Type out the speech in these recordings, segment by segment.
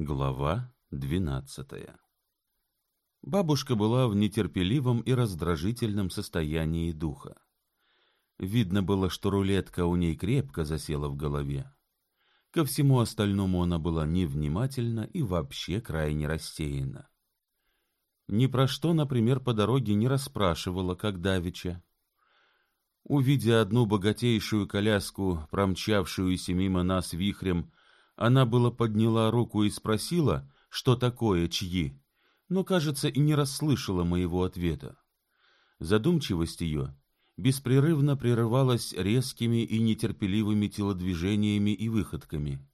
Глава двенадцатая Бабушка была в нетерпеливом и раздражительном состоянии духа. Видно было, что рулетка у ней крепко засела в голове. Ко всему остальному она была невнимательна и вообще крайне рассеяна. Ни про что, например, по дороге не расспрашивала, как давеча. Увидя одну богатейшую коляску, промчавшуюся мимо нас вихрем, она было подняла руку и спросила, что такое чьи, но, кажется, и не расслышала моего ответа. Задумчивость ее беспрерывно прерывалась резкими и нетерпеливыми телодвижениями и выходками.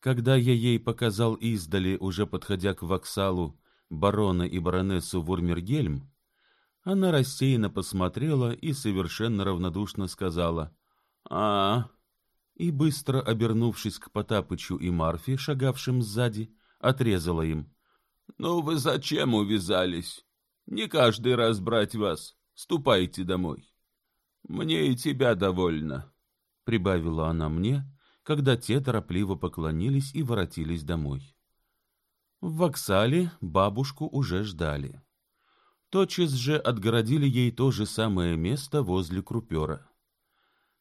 Когда я ей показал издали, уже подходя к воксалу, барона и баронессу Вурмергельм, она рассеянно посмотрела и совершенно равнодушно сказала «А, и, быстро обернувшись к Потапычу и Марфе, шагавшим сзади, отрезала им. — Ну вы зачем увязались? Не каждый раз брать вас. Ступайте домой. — Мне и тебя довольно, — прибавила она мне, когда те торопливо поклонились и воротились домой. В воксале бабушку уже ждали. Тотчас же отгородили ей то же самое место возле крупера.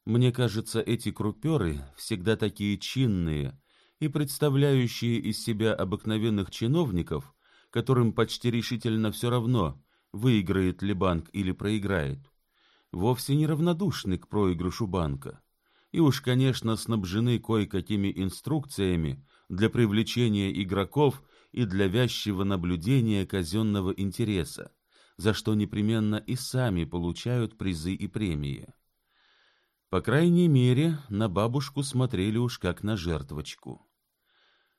Мне кажется, эти круперы всегда такие чинные и представляющие из себя обыкновенных чиновников, которым почти решительно все равно, выиграет ли банк или проиграет, вовсе не равнодушны к проигрышу банка. И уж, конечно, снабжены кое-какими инструкциями для привлечения игроков и для вязчего наблюдения казенного интереса, за что непременно и сами получают призы и премии. По крайней мере, на бабушку смотрели уж как на жертвочку.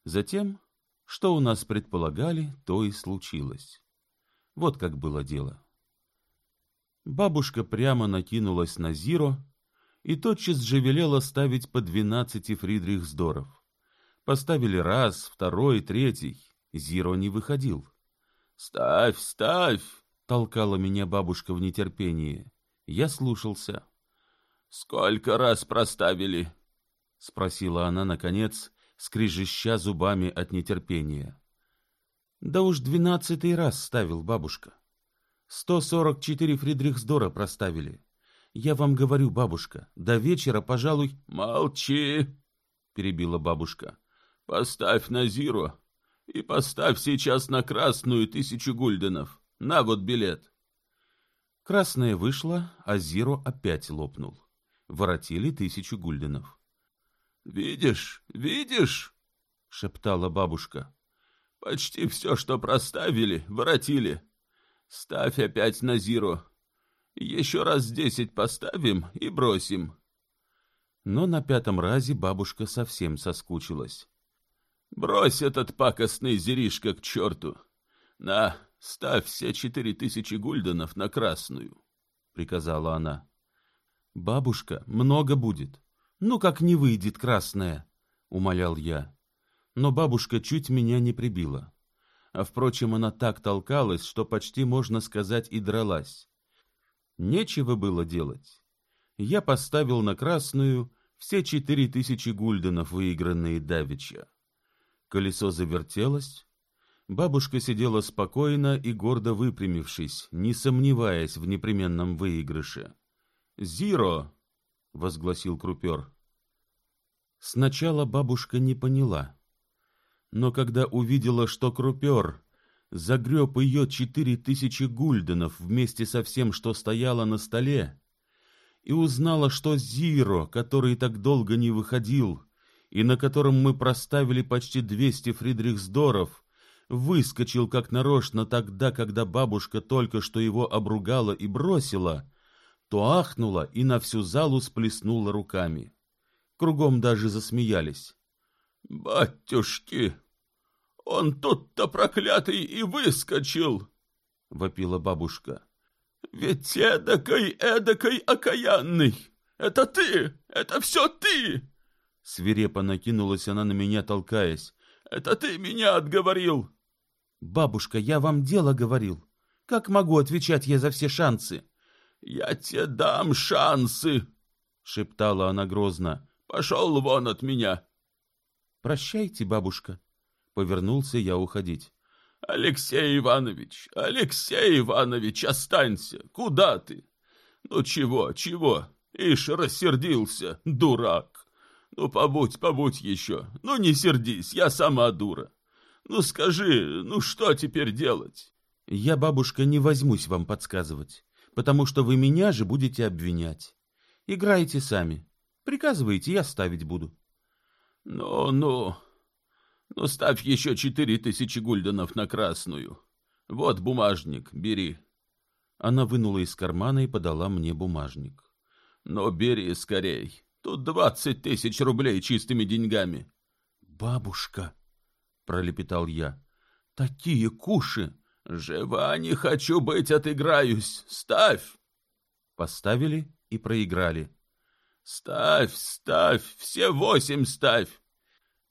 Затем, что у нас предполагали, то и случилось. Вот как было дело. Бабушка прямо накинулась на Зиро и тотчас же велела ставить по двенадцати фридрихсдоров. Поставили раз, второй, третий. Зиро не выходил. «Ставь, ставь!» — толкала меня бабушка в нетерпении. Я слушался. Сколько раз проставили? спросила она наконец, скрежеща зубами от нетерпения. Да уж двенадцатый раз ставил бабушка. Сто сорок четыре Фридрихсдора проставили. Я вам говорю, бабушка, до вечера, пожалуй... Молчи, перебила бабушка. Поставь на Зиро и поставь сейчас на красную тысячу гульденов. На вот билет. Красная вышла, а Зиро опять лопнул воротили тысячу гульденов. «Видишь, видишь?» — шептала бабушка. «Почти все, что проставили, воротили. Ставь опять на зиру. Еще раз десять поставим и бросим». Но на пятом разе бабушка совсем соскучилась. «Брось этот пакостный зеришка к черту! На, ставь все четыре тысячи гульденов на красную!» — приказала она. Бабушка, много будет. Ну, как не выйдет красная, умолял я. Но бабушка чуть меня не прибила. А впрочем, она так толкалась, что почти можно сказать и дралась. Нечего было делать. Я поставил на красную все четыре тысячи гульденов, выигранные давеча. Колесо завертелось. Бабушка сидела спокойно и гордо выпрямившись, не сомневаясь в непременном выигрыше. «Зиро!» — возгласил крупер. Сначала бабушка не поняла, но когда увидела, что крупер загреб ее четыре тысячи гульденов вместе со всем, что стояло на столе, и узнала, что Зиро, который так долго не выходил, и на котором мы проставили почти двести фридрихсдоров, выскочил как нарочно тогда, когда бабушка только что его обругала и бросила, то ахнула и на всю залу сплеснула руками. Кругом даже засмеялись. «Батюшки! Он тут-то проклятый и выскочил!» — вопила бабушка. «Ведь эдакой, эдакой окаянный! Это ты! Это все ты!» Свирепо накинулась она на меня, толкаясь. «Это ты меня отговорил!» «Бабушка, я вам дело говорил. Как могу отвечать я за все шансы? «Я тебе дам шансы!» — шептала она грозно. «Пошел вон от меня!» «Прощайте, бабушка!» Повернулся я уходить. Алексей Иванович, Алексей Иванович, останься. Куда ты? Ну чего, чего? Ишь, рассердился, дурак. Ну побудь, побудь еще. Ну не сердись, я сама дура. Ну скажи, ну что теперь делать? Я, бабушка, не возьмусь вам подсказывать, потому что вы меня же будете обвинять. Играйте сами. Приказывайте, я ставить буду. Ну, ну, ну ставь еще четыре тысячи гульденов на красную. Вот бумажник, бери. Она вынула из кармана и подала мне бумажник. Ну, бери скорей. Тут двадцать тысяч рублей чистыми деньгами. Бабушка, пролепетал я, такие куши. Жива не хочу быть, отыграюсь. Ставь. Поставили и проиграли. Ставь, ставь, все восемь ставь.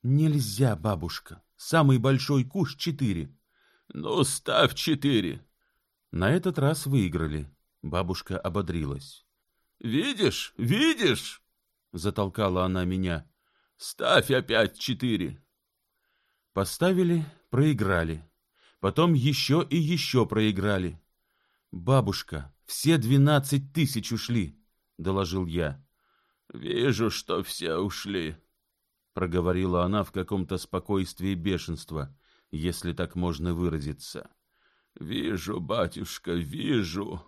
Нельзя, бабушка. Самый большой куш четыре. Ну, ставь четыре. На этот раз выиграли. Бабушка ободрилась. Видишь, видишь? Затолкала она меня. Ставь опять четыре. Поставили, проиграли. Потом еще и еще проиграли. Бабушка, все двенадцать тысяч ушли, доложил я. Вижу, что все ушли, проговорила она в каком-то спокойствии бешенства, если так можно выразиться. Вижу, батюшка, вижу.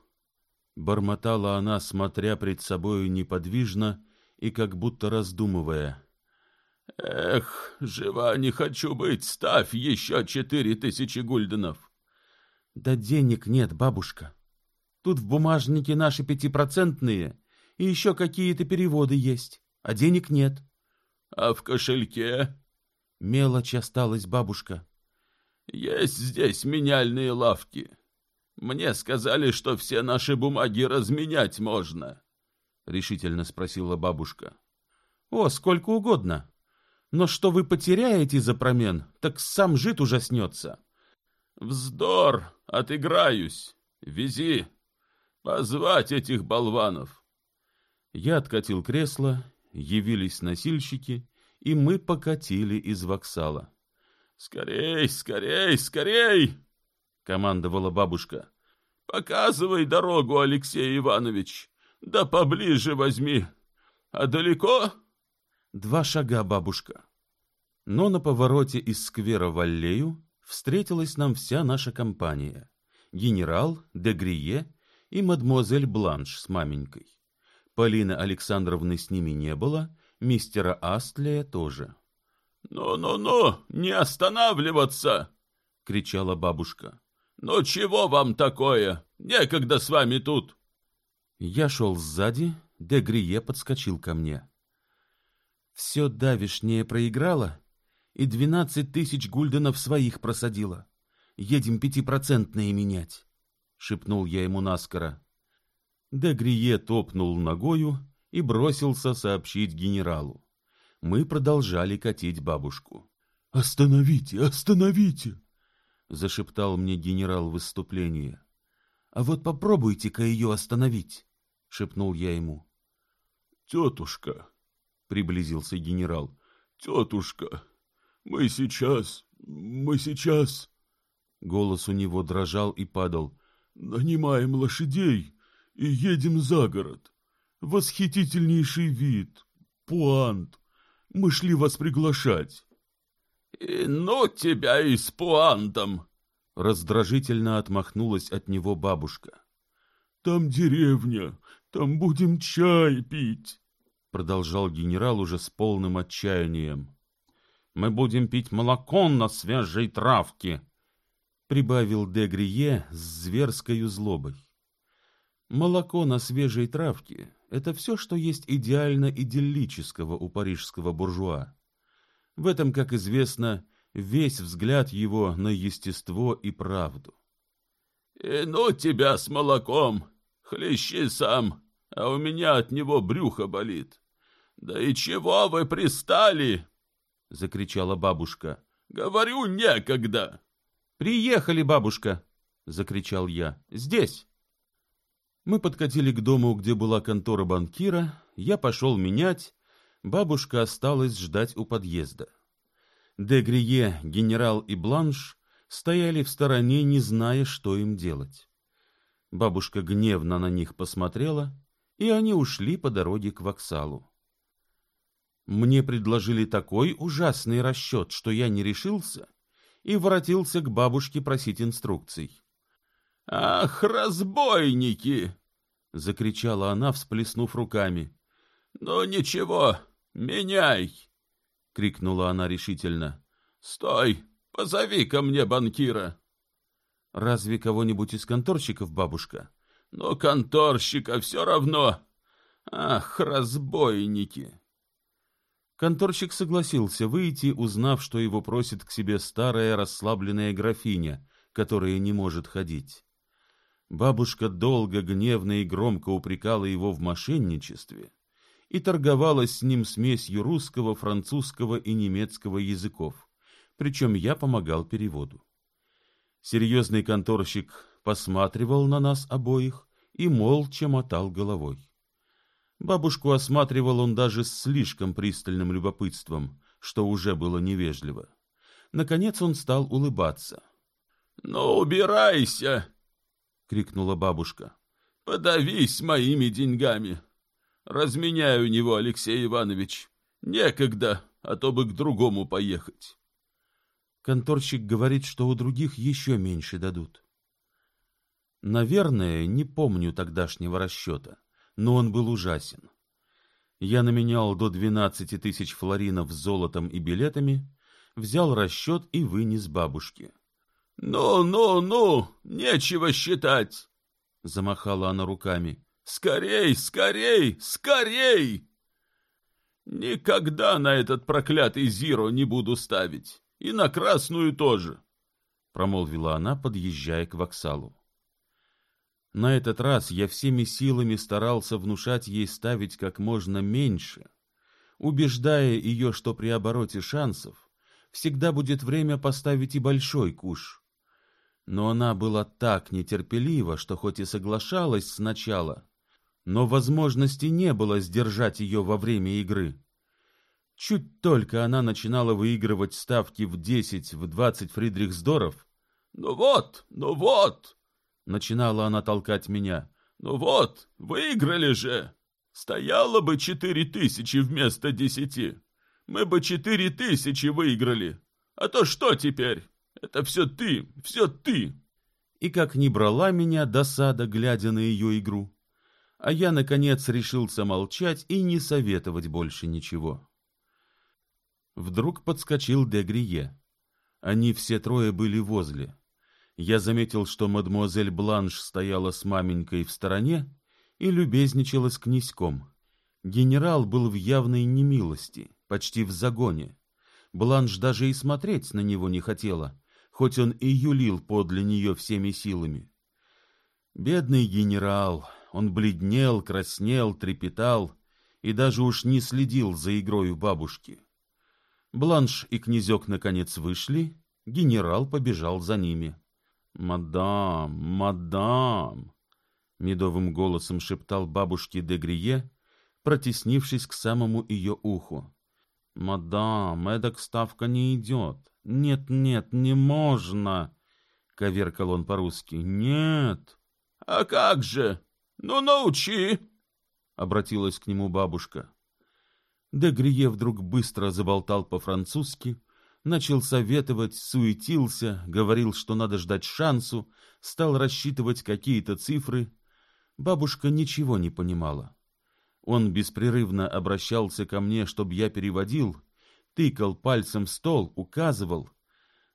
Бормотала она, смотря пред собою неподвижно и как будто раздумывая. Эх, жива не хочу быть, ставь еще четыре тысячи гульденов. Да денег нет, бабушка. Тут в бумажнике наши пятипроцентные, и еще какие-то переводы есть, а денег нет. А в кошельке? Мелочь осталась, бабушка. Есть здесь меняльные лавки. Мне сказали, что все наши бумаги разменять можно. Решительно спросила бабушка. О, сколько угодно. Но что вы потеряете за промен, так сам жид ужаснется. Вздор, отыграюсь. Вези. Позвать этих болванов. Я откатил кресло, явились носильщики, и мы покатили из воксала. «Скорей, скорей, скорей!» — командовала бабушка. «Показывай дорогу, Алексей Иванович. Да поближе возьми. А далеко?» Два шага, бабушка. Но на повороте из сквера в аллею встретилась нам вся наша компания. Генерал, Дегрие и мадемуазель Бланш с маменькой. Полины Александровны с ними не было, мистера Астлия тоже. «Ну-ну-ну, не останавливаться!» — кричала бабушка. «Ну чего вам такое? Некогда с вами тут!» Я шел сзади, Дегрие подскочил ко мне все давишнее проиграла и двенадцать тысяч гульденов своих просадила. Едем пятипроцентные менять, — шепнул я ему наскоро. Дегрие топнул ногою и бросился сообщить генералу. Мы продолжали катить бабушку. — Остановите, остановите! — зашептал мне генерал в выступлении. — А вот попробуйте-ка ее остановить, — шепнул я ему. — Тетушка, приблизился генерал. Тетушка, мы сейчас, мы сейчас. Голос у него дрожал и падал. Нанимаем лошадей и едем за город. Восхитительнейший вид, пуант. Мы шли вас приглашать. И ну тебя и с пуантом! Раздражительно отмахнулась от него бабушка. Там деревня, там будем чай пить. — продолжал генерал уже с полным отчаянием. «Мы будем пить молоко на свежей травке», — прибавил де Грие с зверской злобой. Молоко на свежей травке — это все, что есть идеально идиллического у парижского буржуа. В этом, как известно, весь взгляд его на естество и правду. «И ну тебя с молоком! Хлещи сам, а у меня от него брюхо болит!» «Да и чего вы пристали?» — закричала бабушка. «Говорю, некогда!» «Приехали, бабушка!» — закричал я. «Здесь!» Мы подкатили к дому, где была контора банкира, я пошел менять, бабушка осталась ждать у подъезда. Дегрие, генерал и Бланш стояли в стороне, не зная, что им делать. Бабушка гневно на них посмотрела, и они ушли по дороге к воксалу. Мне предложили такой ужасный расчет, что я не решился и воротился к бабушке просить инструкций. «Ах, разбойники!» — закричала она, всплеснув руками. «Ну ничего, меняй!» — крикнула она решительно. «Стой! Позови ко мне банкира!» «Разве кого-нибудь из конторщиков, бабушка?» «Но конторщика все равно! Ах, разбойники!» Конторщик согласился выйти, узнав, что его просит к себе старая расслабленная графиня, которая не может ходить. Бабушка долго, гневно и громко упрекала его в мошенничестве и торговалась с ним смесью русского, французского и немецкого языков, причем я помогал переводу. Серьезный конторщик посматривал на нас обоих и молча мотал головой. Бабушку осматривал он даже с слишком пристальным любопытством, что уже было невежливо. Наконец он стал улыбаться. — Ну, убирайся! — крикнула бабушка. — Подавись моими деньгами! Разменяю него, Алексей Иванович. Некогда, а то бы к другому поехать. Конторщик говорит, что у других еще меньше дадут. Наверное, не помню тогдашнего расчета, но он был ужасен. Я наменял до двенадцати тысяч флоринов золотом и билетами, взял расчет и вынес бабушке. «Ну, ну, ну, нечего считать!» — замахала она руками. «Скорей, скорей, скорей!» «Никогда на этот проклятый Зиро не буду ставить, и на красную тоже!» — промолвила она, подъезжая к воксалу. На этот раз я всеми силами старался внушать ей ставить как можно меньше, убеждая ее, что при обороте шансов всегда будет время поставить и большой куш но она была так нетерпелива, что хоть и соглашалась сначала, но возможности не было сдержать ее во время игры. Чуть только она начинала выигрывать ставки в десять, в двадцать фридрихсдоров. «Ну вот, ну вот!» — начинала она толкать меня. «Ну вот, выиграли же! Стояло бы четыре тысячи вместо десяти. Мы бы четыре тысячи выиграли. А то что теперь? Это все ты, все ты!» И как не брала меня досада, глядя на ее игру, а я, наконец, решился молчать и не советовать больше ничего. Вдруг подскочил Дегрие. Они все трое были возле. Я заметил, что мадемуазель Бланш стояла с маменькой в стороне и любезничала с князьком. Генерал был в явной немилости, почти в загоне. Бланш даже и смотреть на него не хотела, хоть он и юлил подле нее всеми силами. Бедный генерал, он бледнел, краснел, трепетал и даже уж не следил за игрою бабушки. Бланш и князек наконец вышли, генерал побежал за ними. «Мадам, мадам!» — медовым голосом шептал бабушке де Грие, протеснившись к самому ее уху. «Мадам, эдак ставка не идет. «Нет, нет, не можно!» — коверкал он по-русски. «Нет!» «А как же? Ну, научи!» — обратилась к нему бабушка. Дегрие вдруг быстро заболтал по-французски, начал советовать, суетился, говорил, что надо ждать шансу, стал рассчитывать какие-то цифры. Бабушка ничего не понимала. Он беспрерывно обращался ко мне, чтобы я переводил, тыкал пальцем в стол, указывал.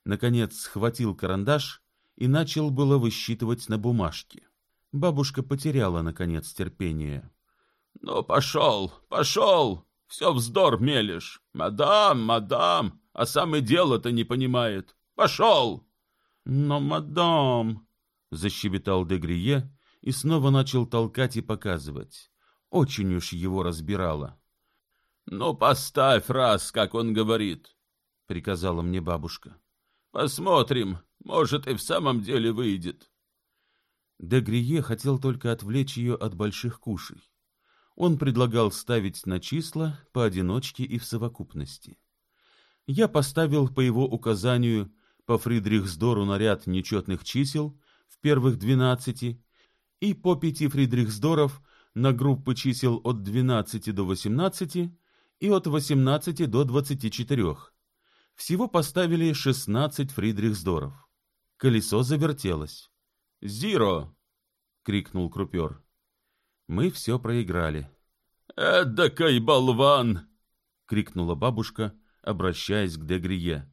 Наконец схватил карандаш и начал было высчитывать на бумажке. Бабушка потеряла, наконец, терпение. — Ну, пошел, пошел! Все вздор мелешь. Мадам, мадам, а сам и дело-то не понимает. Пошел! — Но, мадам, — защебетал Дегрие и снова начал толкать и показывать. Очень уж его разбирало. «Ну, поставь раз, как он говорит», — приказала мне бабушка. «Посмотрим, может, и в самом деле выйдет». Дегрие хотел только отвлечь ее от больших кушей. Он предлагал ставить на числа поодиночке и в совокупности. Я поставил по его указанию по Фридрихсдору наряд нечетных чисел в первых двенадцати и по пяти Фридрихсдоров на группы чисел от 12 до 18 и от 18 до 24. Всего поставили 16 Фридрихсдоров. Колесо завертелось. «Зиро!» — крикнул крупер. Мы все проиграли. «Эдакой болван!» — крикнула бабушка, обращаясь к Дегрие.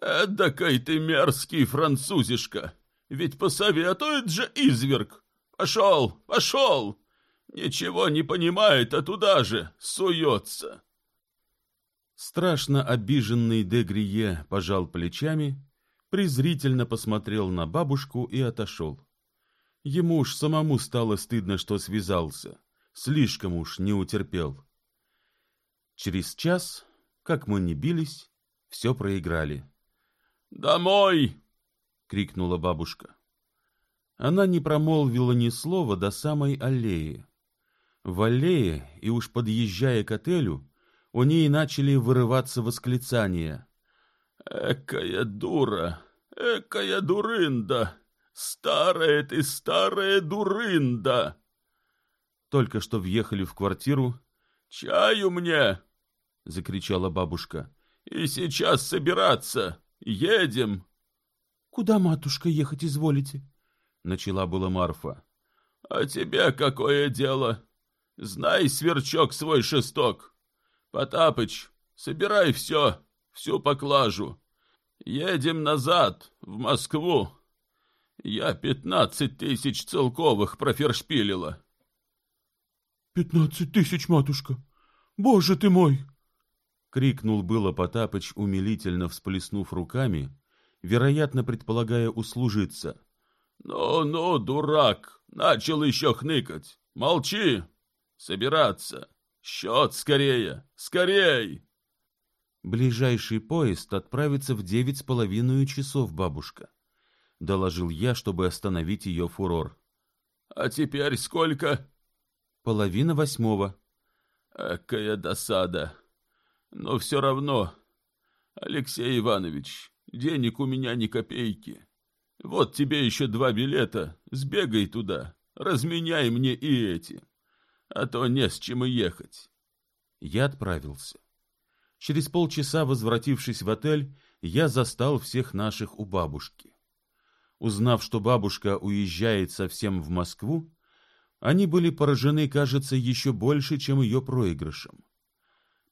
«Эдакой ты мерзкий французишка! Ведь посоветует же изверг! Пошел, пошел! Ничего не понимает, а туда же суется!» Страшно обиженный Дегрие пожал плечами, презрительно посмотрел на бабушку и отошел. Ему уж самому стало стыдно, что связался, слишком уж не утерпел. Через час, как мы не бились, все проиграли. «Домой!» — крикнула бабушка. Она не промолвила ни слова до самой аллеи. В аллее, и уж подъезжая к отелю, у ней начали вырываться восклицания. «Экая дура! Экая дурында! Старая ты, старая дурында!» Только что въехали в квартиру. «Чаю мне!» — закричала бабушка. «И сейчас собираться! Едем!» «Куда, матушка, ехать изволите?» — начала была Марфа. «А тебе какое дело? Знай, сверчок, свой шесток. Потапыч, собирай все, всю поклажу. Едем назад, в Москву. Я пятнадцать тысяч целковых профершпилила». «Пятнадцать тысяч, матушка! Боже ты мой!» Крикнул было Потапыч, умилительно всплеснув руками, вероятно, предполагая услужиться. «Ну-ну, дурак, начал еще хныкать. Молчи! Собираться! Счет скорее! Скорей!» «Ближайший поезд отправится в девять с половиной часов, бабушка», — доложил я, чтобы остановить ее фурор. «А теперь сколько?» «Половина восьмого». «Какая досада! Но все равно, Алексей Иванович, денег у меня ни копейки. Вот тебе еще два билета, сбегай туда, разменяй мне и эти, а то не с чем и ехать». Я отправился. Через полчаса, возвратившись в отель, я застал всех наших у бабушки. Узнав, что бабушка уезжает совсем в Москву, они были поражены, кажется, еще больше, чем ее проигрышем.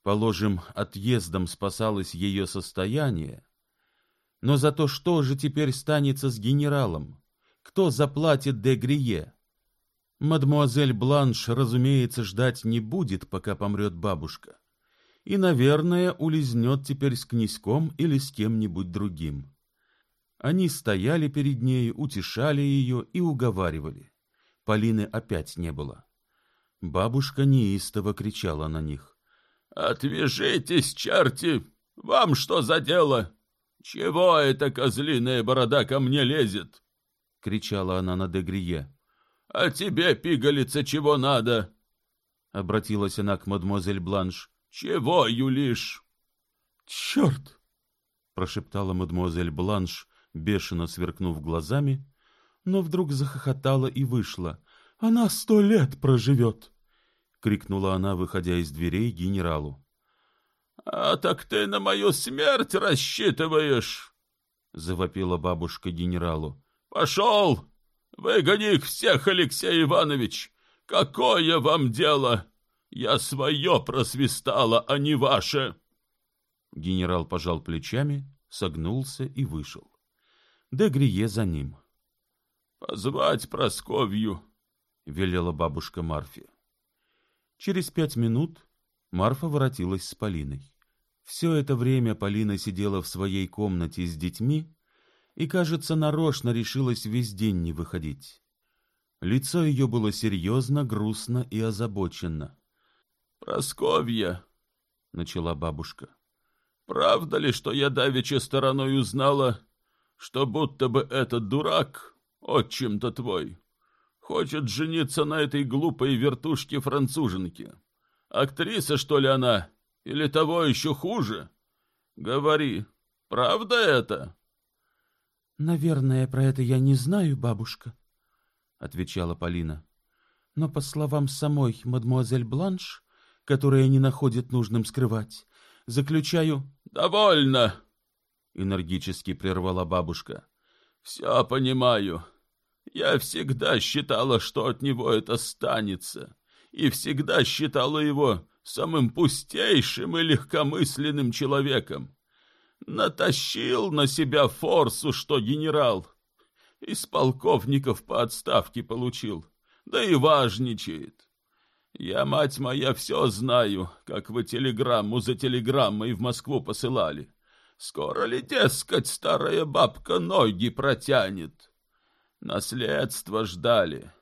Положим, отъездом спасалось ее состояние. Но за то что же теперь станется с генералом? Кто заплатит де Грие? Мадмуазель Бланш, разумеется, ждать не будет, пока помрет бабушка. И, наверное, улизнет теперь с князьком или с кем-нибудь другим. Они стояли перед ней, утешали ее и уговаривали. Полины опять не было. Бабушка неистово кричала на них. «Отвяжитесь, черти! Вам что за дело? Чего эта козлиная борода ко мне лезет?» — кричала она на Дегрие. «А тебе, пигалица, чего надо?» — обратилась она к мадемуазель Бланш. «Чего, Юлиш?» «Черт!» — прошептала мадемуазель Бланш, бешено сверкнув глазами, но вдруг захохотала и вышла. «Она сто лет проживет!» Крикнула она, выходя из дверей генералу. А так ты на мою смерть рассчитываешь? завопила бабушка генералу. Пошел! Выгони их всех, Алексей Иванович! Какое вам дело? Я свое просвистала, а не ваше. Генерал пожал плечами, согнулся и вышел. Дегрие за ним. «Позвать Просковью», — велела бабушка Марфе. Через пять минут Марфа воротилась с Полиной. Все это время Полина сидела в своей комнате с детьми и, кажется, нарочно решилась весь день не выходить. Лицо ее было серьезно, грустно и озабоченно. «Просковья», — начала бабушка, — «правда ли, что я давеча стороной узнала, что будто бы этот дурак, отчим-то твой, Хочет жениться на этой глупой вертушке-француженке. Актриса, что ли, она? Или того еще хуже? Говори, правда это? Наверное, про это я не знаю, бабушка, отвечала Полина. Но по словам самой мадмуазель Бланш, которая не находит нужным скрывать, заключаю... «Довольно!» — энергически прервала бабушка. «Все понимаю. Я всегда считала, что от него это станется, и всегда считала его самым пустейшим и легкомысленным человеком. Натащил на себя форсу, что генерал. Из полковников по отставке получил, да и важничает. Я, мать моя, все знаю, как вы телеграмму за телеграммой в Москву посылали. Скоро ли, дескать, старая бабка ноги протянет? Наследство ждали.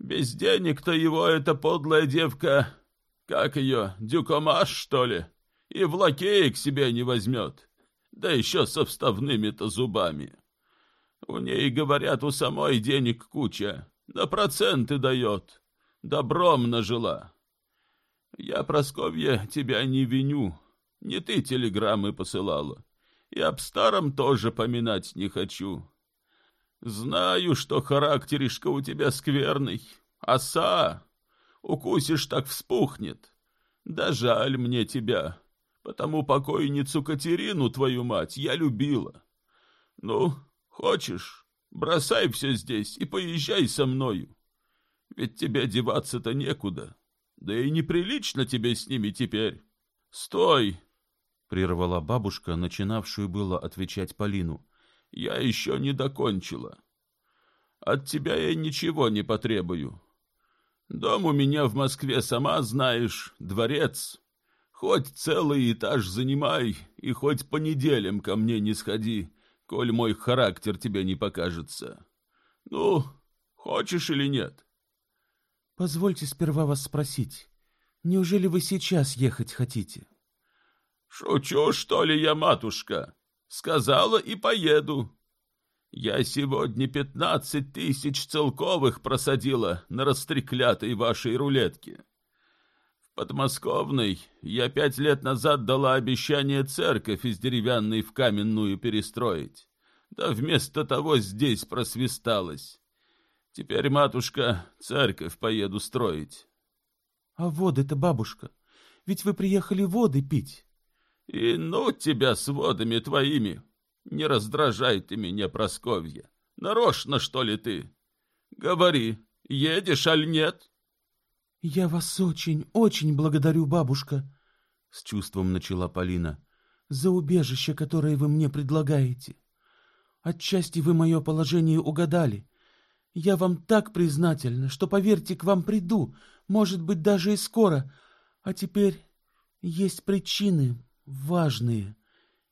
Без денег-то его эта подлая девка, как ее, дюкомаш, что ли, и в лакея к себе не возьмет, да еще со вставными-то зубами. У ней, говорят, у самой денег куча, на проценты дает, добром нажила. Я, Просковья, тебя не виню, не ты телеграммы посылала, и об старом тоже поминать не хочу. Знаю, что характеришка у тебя скверный, оса, укусишь так вспухнет. Да жаль мне тебя, потому покойницу Катерину, твою мать, я любила. Ну, хочешь, бросай все здесь и поезжай со мною. Ведь тебе деваться-то некуда. Да и неприлично тебе с ними теперь. Стой! Прервала бабушка, начинавшую было отвечать Полину. Я еще не докончила. От тебя я ничего не потребую. Дом у меня в Москве, сама знаешь, дворец. Хоть целый этаж занимай, и хоть по неделям ко мне не сходи, коль мой характер тебе не покажется. Ну, хочешь или нет? Позвольте сперва вас спросить, неужели вы сейчас ехать хотите? Шучу, что ли, я, матушка? Сказала и поеду. Я сегодня пятнадцать тысяч целковых просадила на растреклятой вашей рулетке. В подмосковной я пять лет назад дала обещание церковь из деревянной в каменную перестроить. Да вместо того здесь просвисталась. Теперь, матушка, церковь поеду строить. — А воды-то, бабушка, ведь вы приехали воды пить. — И ну тебя с водами твоими! Не раздражай ты меня, Просковья. Нарочно, что ли, ты? Говори, едешь, аль нет? — Я вас очень, очень благодарю, бабушка, — с чувством начала Полина, — за убежище, которое вы мне предлагаете. Отчасти вы мое положение угадали — я вам так признательна, что, поверьте, к вам приду, может быть, даже и скоро. А теперь есть причины важные,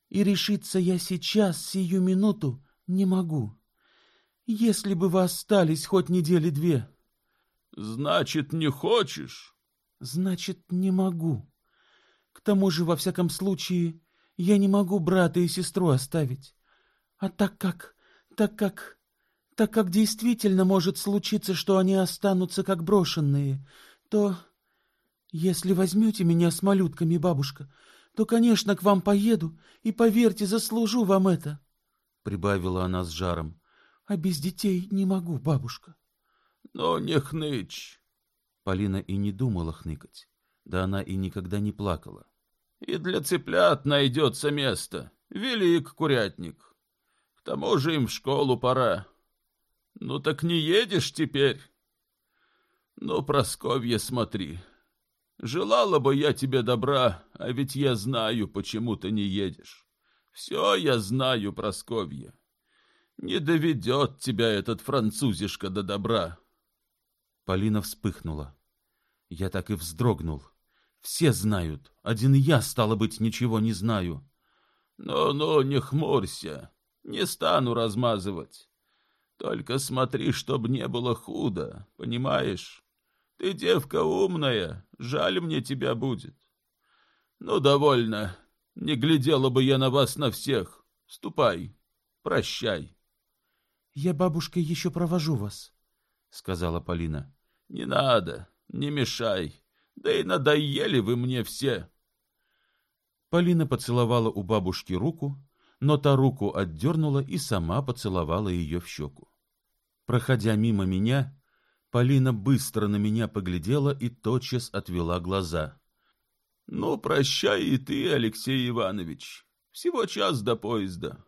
и решиться я сейчас, сию минуту, не могу. Если бы вы остались хоть недели две. — Значит, не хочешь? — Значит, не могу. К тому же, во всяком случае, я не могу брата и сестру оставить. А так как... так как так как действительно может случиться, что они останутся как брошенные, то... Если возьмете меня с малютками, бабушка, то, конечно, к вам поеду, и, поверьте, заслужу вам это, — прибавила она с жаром. — А без детей не могу, бабушка. — Ну, не хнычь. Полина и не думала хныкать, да она и никогда не плакала. — И для цыплят найдется место, велик курятник. К тому же им в школу пора, ну так не едешь теперь? Ну, Просковья, смотри. Желала бы я тебе добра, а ведь я знаю, почему ты не едешь. Все я знаю, Просковья. Не доведет тебя этот французишка до добра. Полина вспыхнула. Я так и вздрогнул. Все знают, один я, стало быть, ничего не знаю. Ну-ну, не хмурься, не стану размазывать. Только смотри, чтоб не было худо, понимаешь? Ты девка умная, жаль мне тебя будет. Ну, довольно. Не глядела бы я на вас на всех. Ступай, прощай. — Я, бабушка, еще провожу вас, — сказала Полина. — Не надо, не мешай. Да и надоели вы мне все. Полина поцеловала у бабушки руку, но та руку отдернула и сама поцеловала ее в щеку. Проходя мимо меня, Полина быстро на меня поглядела и тотчас отвела глаза. — Ну, прощай и ты, Алексей Иванович. Всего час до поезда.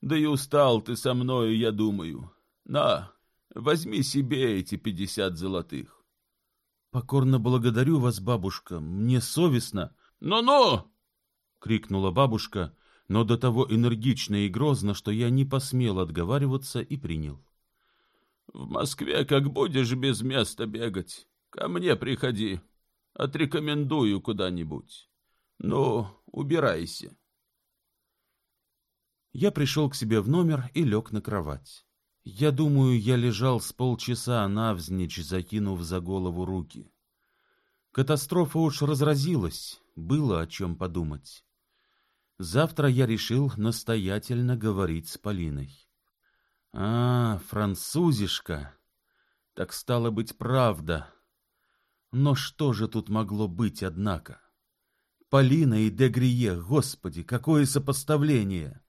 Да и устал ты со мною, я думаю. На, возьми себе эти пятьдесят золотых. — Покорно благодарю вас, бабушка, мне совестно. «Ну-ну!» — крикнула бабушка, но до того энергично и грозно, что я не посмел отговариваться и принял. В Москве как будешь без места бегать, ко мне приходи. Отрекомендую куда-нибудь. Ну, убирайся. Я пришел к себе в номер и лег на кровать. Я думаю, я лежал с полчаса навзничь, закинув за голову руки. Катастрофа уж разразилась, было о чем подумать. Завтра я решил настоятельно говорить с Полиной. А, французишка. Так стало быть, правда. Но что же тут могло быть, однако? Полина и Дегрие, господи, какое сопоставление!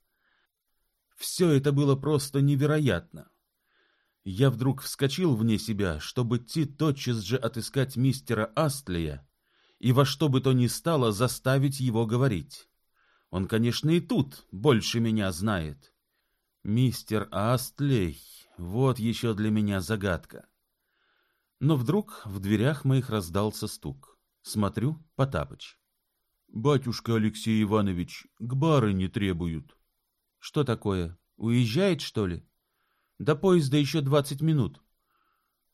Все это было просто невероятно. Я вдруг вскочил вне себя, чтобы идти тотчас же отыскать мистера Астлия и во что бы то ни стало заставить его говорить. Он, конечно, и тут больше меня знает. Мистер Астлей, вот еще для меня загадка. Но вдруг в дверях моих раздался стук. Смотрю, Потапыч. Батюшка Алексей Иванович, к барыне требуют. Что такое? Уезжает, что ли? До поезда еще двадцать минут.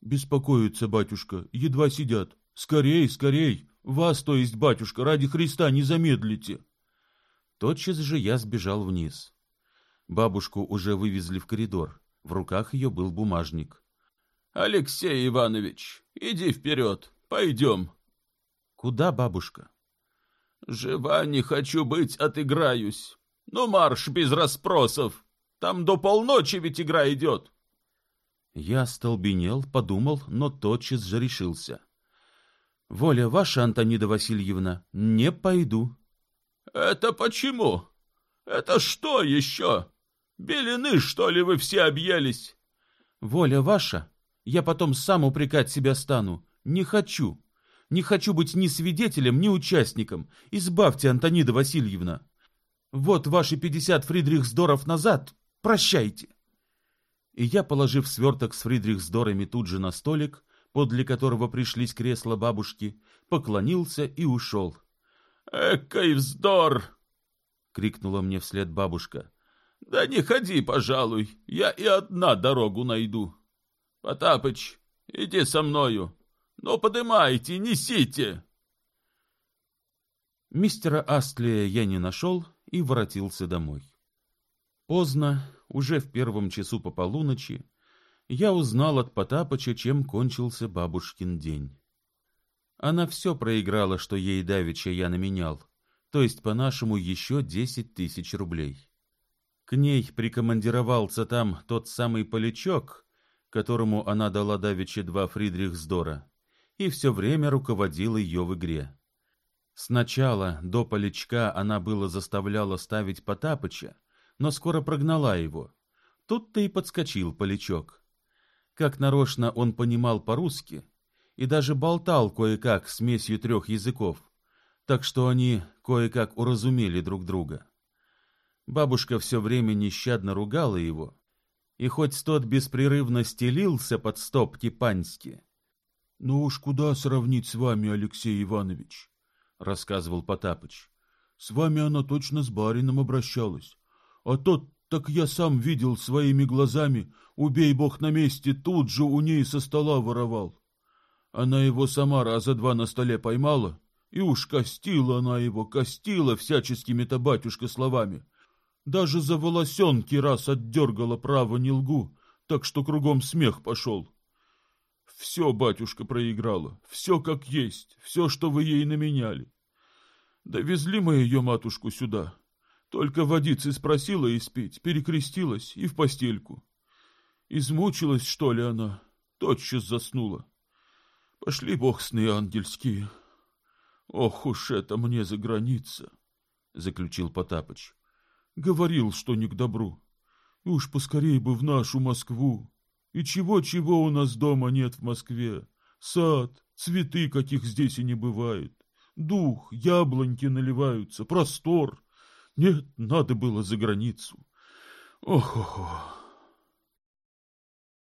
Беспокоятся, батюшка, едва сидят. Скорей, скорей! Вас, то есть, батюшка, ради Христа не замедлите. Тотчас же я сбежал вниз. Бабушку уже вывезли в коридор. В руках ее был бумажник. — Алексей Иванович, иди вперед, пойдем. — Куда, бабушка? — Жива не хочу быть, отыграюсь. Ну, марш без расспросов. Там до полночи ведь игра идет. Я столбенел, подумал, но тотчас же решился. — Воля ваша, Антонида Васильевна, не пойду. — Это почему? Это что еще? Белины, что ли, вы все объелись? Воля ваша, я потом сам упрекать себя стану. Не хочу. Не хочу быть ни свидетелем, ни участником. Избавьте, Антонида Васильевна. Вот ваши пятьдесят фридрихсдоров назад. Прощайте. И я, положив сверток с фридрихсдорами тут же на столик, подле которого пришлись кресла бабушки, поклонился и ушел. — Экой вздор! — крикнула мне вслед бабушка. Да не ходи, пожалуй, я и одна дорогу найду. Потапыч, иди со мною. Ну, подымайте, несите. Мистера Астлия я не нашел и воротился домой. Поздно, уже в первом часу по полуночи, я узнал от Потапыча, чем кончился бабушкин день. Она все проиграла, что ей давеча я наменял, то есть, по-нашему, еще десять тысяч рублей. К ней прикомандировался там тот самый полячок, которому она дала давеча два Фридрихсдора, и все время руководил ее в игре. Сначала, до полячка, она было заставляла ставить Потапыча, но скоро прогнала его. Тут-то и подскочил полячок. Как нарочно он понимал по-русски и даже болтал кое-как смесью трех языков, так что они кое-как уразумели друг друга. Бабушка все время нещадно ругала его, и хоть тот беспрерывно стелился под стопки паньски. — Ну уж куда сравнить с вами, Алексей Иванович? — рассказывал Потапыч. — С вами она точно с барином обращалась. А тот, так я сам видел своими глазами, убей бог на месте, тут же у ней со стола воровал. Она его сама раза два на столе поймала, и уж костила она его, костила всяческими-то батюшка словами — даже за волосенки раз отдергала право не лгу, так что кругом смех пошел. Все батюшка проиграла, все как есть, все, что вы ей наменяли. Довезли мы ее матушку сюда. Только водицы спросила испить, перекрестилась и в постельку. Измучилась, что ли, она, тотчас заснула. Пошли бог сны ангельские. Ох уж это мне за граница. — заключил Потапыч. Говорил, что не к добру. Уж поскорей бы в нашу Москву. И чего-чего у нас дома нет в Москве. Сад, цветы, каких здесь и не бывает. Дух, яблоньки наливаются, простор. Нет, надо было за границу. Ох-ох-ох.